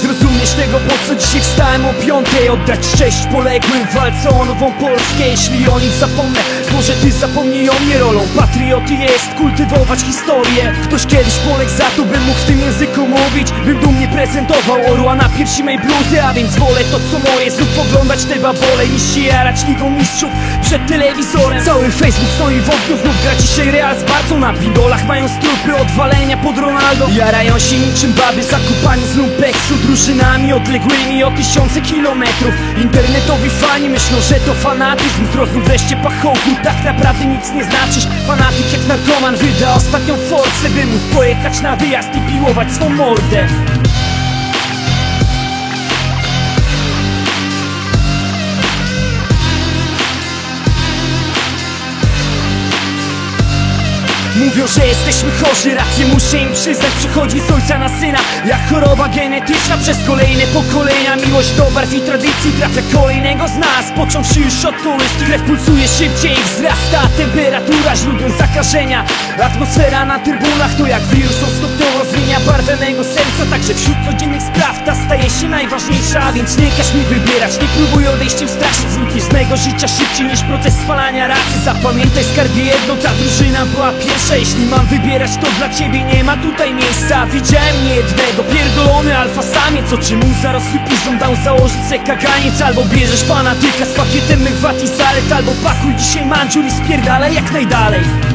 rozumiesz tego, po co dzisiaj wstałem o piątej? Oddać cześć poległym, walczą o nową Polskę Jeśli o nich zapomnę, może ty zapomnij o mnie rolą? Patrioty jest kultywować historię. Ktoś kiedyś poległ za to, bym mógł w tym języku mówić. Bym dumnie prezentował orła na piersi mej bluzy A więc wolę to co moje, znów poglądać te babole Niż się jarać ligą mistrzów przed telewizorem. Cały Facebook stoi w ogniu, znów gra dzisiaj Real z Barcą. Na pindolach mają strupy odwalenia pod Ronaldo. Jarają się niczym baby zakupani z lumpeksu Drużynami odległymi o tysiące kilometrów. Internetowi fani myślą, że to fanatyzm. Zrozum wreszcie pachołku, tak naprawdę nic nie znaczysz Fanatyk jak narkoman. Wyda ostatnią forsę By móc pojechać na wyjazd i piłować swą mordę Mówią, że jesteśmy chorzy, rację muszę im przyznać. Przychodzi z ojca na syna, jak choroba genetyczna. Przez kolejne pokolenia miłość do barw i tradycji Trafia kolejnego z nas, począwszy już od turyst Krew pulsuje szybciej, wzrasta temperatura. Źródłem zakażenia, atmosfera na trybunach codziennych spraw ta staje się najważniejsza Więc nie każ mi wybierać, nie próbuj odejściem straszyć Znikniesz z mego życia szybciej niż proces spalania racji Zapamiętaj skarbie jedno, ta drużyna była pierwsza. Jeśli mam wybierać, to dla ciebie nie ma tutaj miejsca. Widziałem niejednego, pierdolony alfa samiec. Oczy mu zarosły pizdą, dał założyć se kaganiec. Albo bierzesz fanatyka z pakietem mych wad i zalet Albo pakuj dzisiaj mandziur i spierdalaj jak najdalej